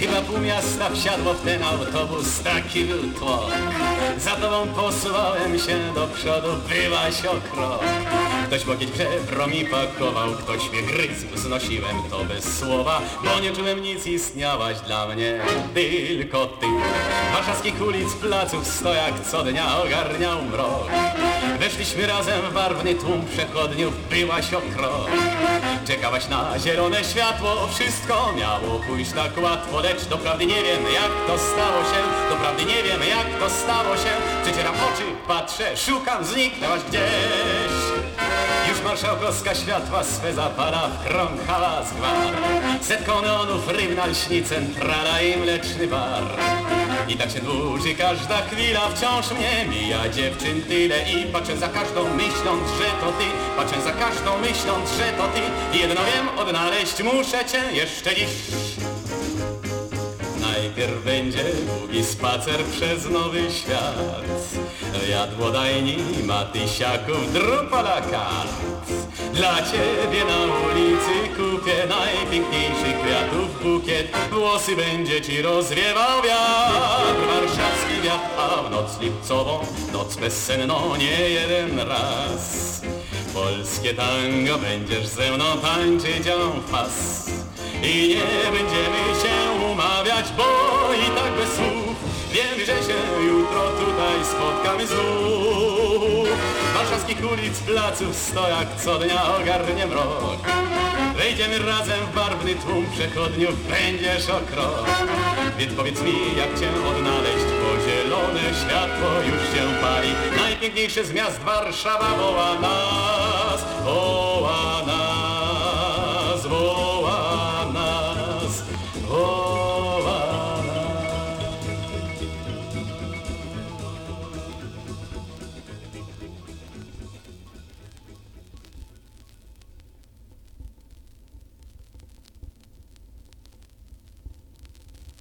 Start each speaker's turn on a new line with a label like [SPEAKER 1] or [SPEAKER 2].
[SPEAKER 1] Chyba pół miasta wsiadło w ten autobus, taki był tło. Za tobą posuwałem się do przodu, byłaś okro. Ktoś w ogień żebro mi pakował, ktoś mnie gryzł, znosiłem to bez słowa, bo nie czułem nic, istniałaś dla mnie, tylko ty. Warszawskich ulic, placów, stojak co dnia ogarniał mrok. Weszliśmy razem w barwny tłum przechodniów, byłaś okro. Czekałaś na zielone światło, wszystko miało pójść tak łatwo, lecz doprawdy nie wiem jak to stało się, doprawdy nie wiem jak to stało się. Przecieram oczy, patrzę, szukam, zniknęłaś gdzieś. Już marszałkowska światła swe zapala w krąg hałas gwar. Setką neonów rybna lśni centrala i mleczny bar. I tak się dłuży każda chwila, wciąż mnie mija dziewczyn tyle I patrzę za każdą myśląc, że to ty Patrzę za każdą myśląc, że to ty Jedno wiem, odnaleźć muszę cię jeszcze dziś Najpierw będzie długi spacer przez nowy świat Jadłodajni Matysiaków, drupola kart. Dla ciebie na ulicy kupię najpiękniejszych kwiatów bukiet. Włosy będzie ci rozwiewał wiatr, warszawski wiatr A w noc lipcową, noc bezsenną nie jeden raz. Polskie tango będziesz ze mną tańczyć en pas. I nie będziemy się spotkamy znów. Warszawskich ulic, placów, stojak co dnia ogarnie mrok. Wejdziemy razem w barwny tłum przechodniów, będziesz o krok. Więc powiedz mi, jak cię odnaleźć, bo zielone światło już się pali. Najpiękniejsze z miast Warszawa woła nas,